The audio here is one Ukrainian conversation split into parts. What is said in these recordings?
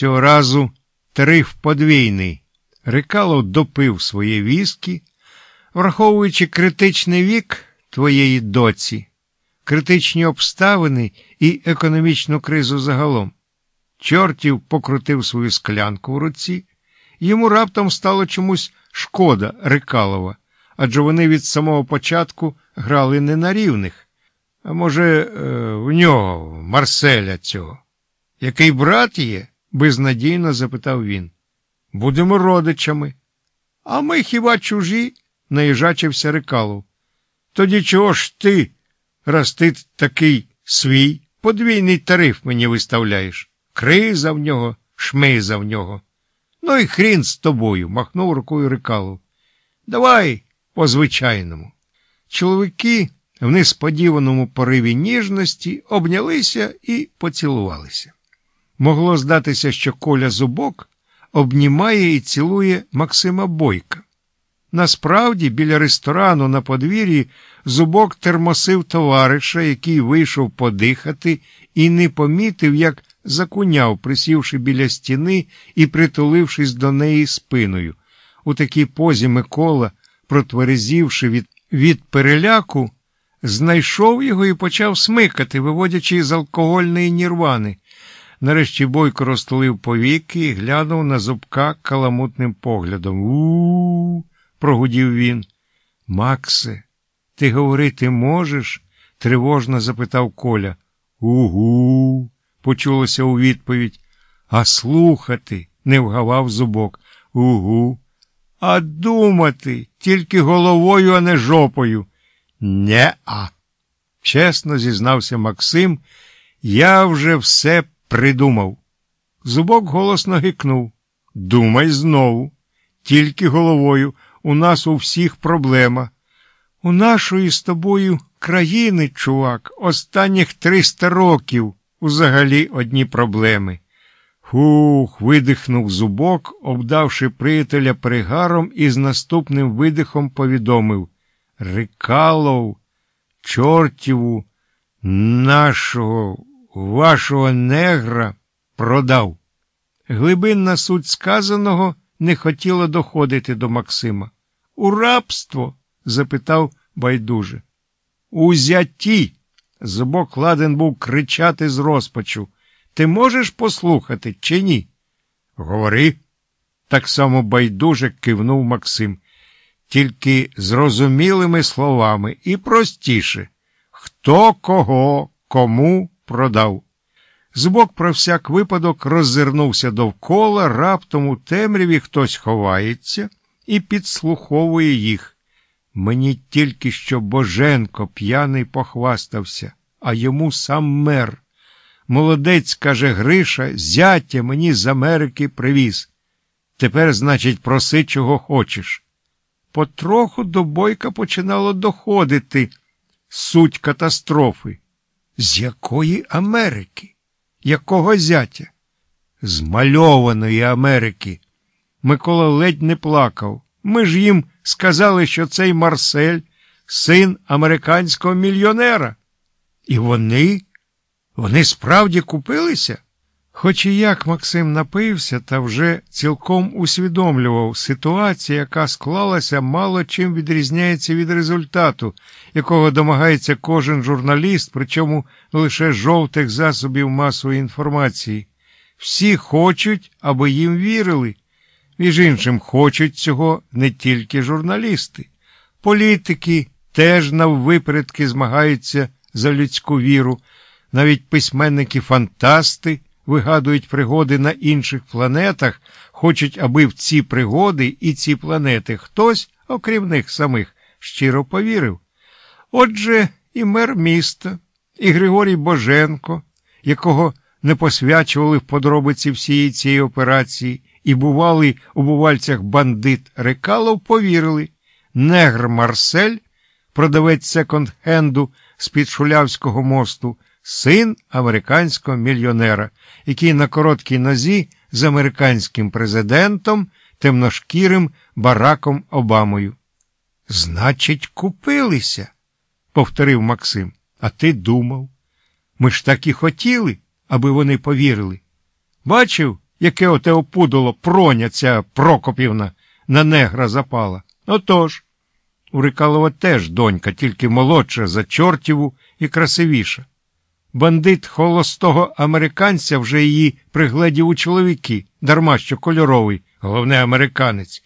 Цього разу тариф подвійний. Рикалов допив своє віскі, враховуючи критичний вік твоєї доці, критичні обставини і економічну кризу загалом. Чортів покрутив свою склянку в руці, йому раптом стало чомусь шкода Рикалова, адже вони від самого початку грали не на рівних. А може, е, в нього, Марселя цього. Який брат є? Безнадійно запитав він. Будемо родичами. А ми хіба чужі? наїжачився Рикалов. Тоді чого ж ти, раз ти такий свій, подвійний тариф мені виставляєш? Криза в нього, шмиза в нього. Ну і хрін з тобою, махнув рукою Рикалов. Давай по звичайному. Чоловіки в несподіваному пориві ніжності обнялися і поцілувалися. Могло здатися, що Коля Зубок обнімає і цілує Максима Бойка. Насправді, біля ресторану на подвір'ї зубок термосив товариша, який вийшов подихати, і не помітив, як закуняв, присівши біля стіни і притулившись до неї спиною. У такій позі Микола, протверезівши від, від переляку, знайшов його і почав смикати, виводячи з алкогольної нірвани. Нарешті бойко розтулив повіки і глянув на зубка каламутним поглядом. У-у-у, прогудів він. Максе, ти говорити можеш? тривожно запитав Коля. Угу, почулося у відповідь. А слухати, не вгавав зубок. Угу. А думати тільки головою, а не жопою. Не-а. Чесно зізнався Максим, я вже все придумав. Зубок голосно гикнув. Думай знову. Тільки головою. У нас у всіх проблема. У нашої з тобою країни, чувак, останніх триста років узагалі одні проблеми. Фух, видихнув зубок, обдавши приятеля пригаром і з наступним видихом повідомив Рикалов, чортіву, нашого, вашого негра продав. Глибинна суть сказаного не хотіла доходити до Максима. У рабство? запитав байдуже. Узяті. Зубок ладен був кричати з розпачу. Ти можеш послухати чи ні? Говори. Так само байдуже кивнув Максим. Тільки зрозумілими словами і простіше. Хто кого, кому продав. Зубок про всяк випадок роззирнувся довкола, раптом у темряві хтось ховається і підслуховує їх. Мені тільки що Боженко п'яний похвастався, а йому сам мер. Молодець, каже Гриша, зятя мені з Америки привіз. Тепер, значить, проси, чого хочеш. Потроху до бойка починало доходити суть катастрофи. З якої Америки? Якого зятя? З мальованої Америки. Микола ледь не плакав. Ми ж їм сказали, що цей Марсель син американського мільйонера. І вони, вони справді купилися? Хоч і як Максим напився та вже цілком усвідомлював, ситуація, яка склалася, мало чим відрізняється від результату, якого домагається кожен журналіст, причому лише жовтих засобів масової інформації. Всі хочуть, аби їм вірили. Між іншим, хочуть цього не тільки журналісти. Політики теж наввипередки змагаються за людську віру, навіть письменники-фантасти вигадують пригоди на інших планетах, хочуть, аби в ці пригоди і ці планети хтось, окрім них самих, щиро повірив. Отже, і мер міста, і Григорій Боженко, якого не посвячували в подробиці всієї цієї операції, і бували у бувальцях бандит Рекалов, повірили, негр Марсель, продавець секонд-хенду з-під Шулявського мосту, син американського мільйонера, який на короткій нозі з американським президентом, темношкірим Бараком Обамою. Значить, купилися, повторив Максим. А ти думав. Ми ж так і хотіли, аби вони повірили. Бачив, яке оте опудало проня ця Прокопівна на негра запала. Отож, у Рикалова теж донька, тільки молодша за чортіву і красивіша. Бандит холостого американця вже її пригледів у чоловіки, дарма що кольоровий, головне американець.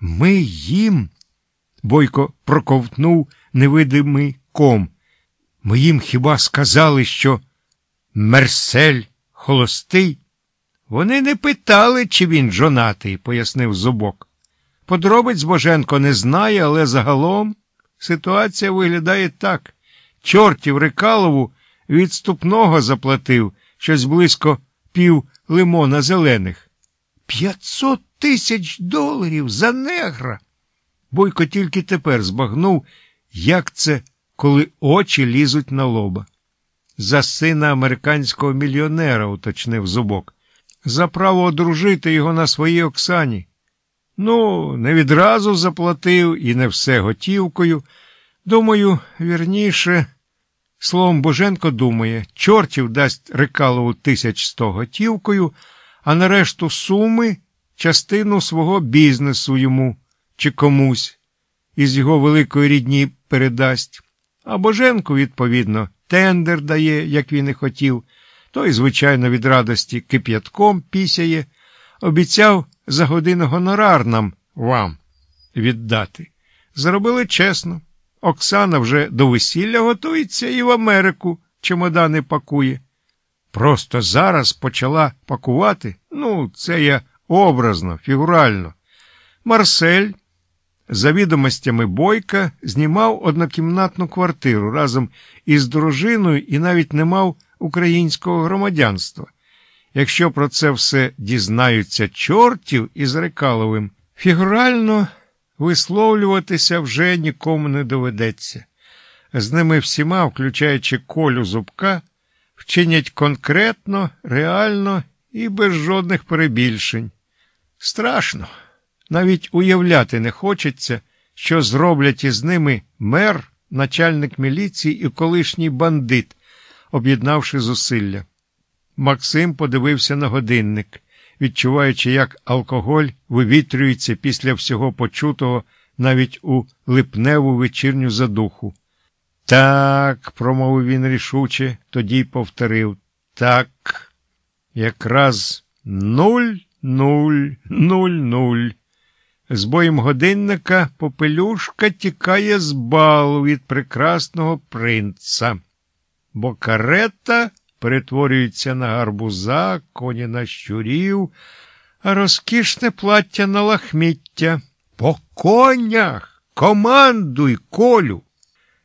Ми їм. Бойко проковтнув невидимий ком. Ми їм хіба сказали, що Мерсель холостий? Вони не питали, чи він жонатий, пояснив зубок. Подробиць Боженко не знає, але загалом ситуація виглядає так. Чортів Рикалову відступного заплатив щось близько пів лимона зелених. П'ятсот тисяч доларів за негра. Бойко тільки тепер збагнув, як це, коли очі лізуть на лоба. За сина американського мільйонера, уточнив зубок, за право одружити його на своїй Оксані. Ну, не відразу заплатив і не все готівкою. Думаю, вірніше, словом Боженко думає, чортів дасть Рикалову тисяч сто готівкою, а на решту суми частину свого бізнесу йому чи комусь із його великої рідні передасть. А Боженко, відповідно, тендер дає, як він і хотів, той, звичайно, від радості кип'ятком пісяє, обіцяв за годину гонорар нам вам віддати. Зробили чесно. Оксана вже до весілля готується і в Америку чемодани пакує. Просто зараз почала пакувати, ну, це я образно, фігурально. Марсель, за відомостями Бойка, знімав однокімнатну квартиру разом із дружиною і навіть не мав українського громадянства. Якщо про це все дізнаються чортів із Рекаловим, фігурально висловлюватися вже нікому не доведеться. З ними всіма, включаючи колю зубка, вчинять конкретно, реально і без жодних перебільшень. Страшно. Навіть уявляти не хочеться, що зроблять із ними мер, начальник міліції і колишній бандит, об'єднавши зусилля. Максим подивився на годинник, відчуваючи, як алкоголь вивітрюється після всього почутого навіть у липневу вечірню задуху. Так, промовив він рішуче, тоді й повторив. Так, якраз нуль, нуль, нуль, нуль. З боєм годинника попелюшка тікає з балу від прекрасного принца, бо карета перетворюється на гарбуза, коні на щурів, а розкішне плаття на лахміття. По конях! Командуй, колю!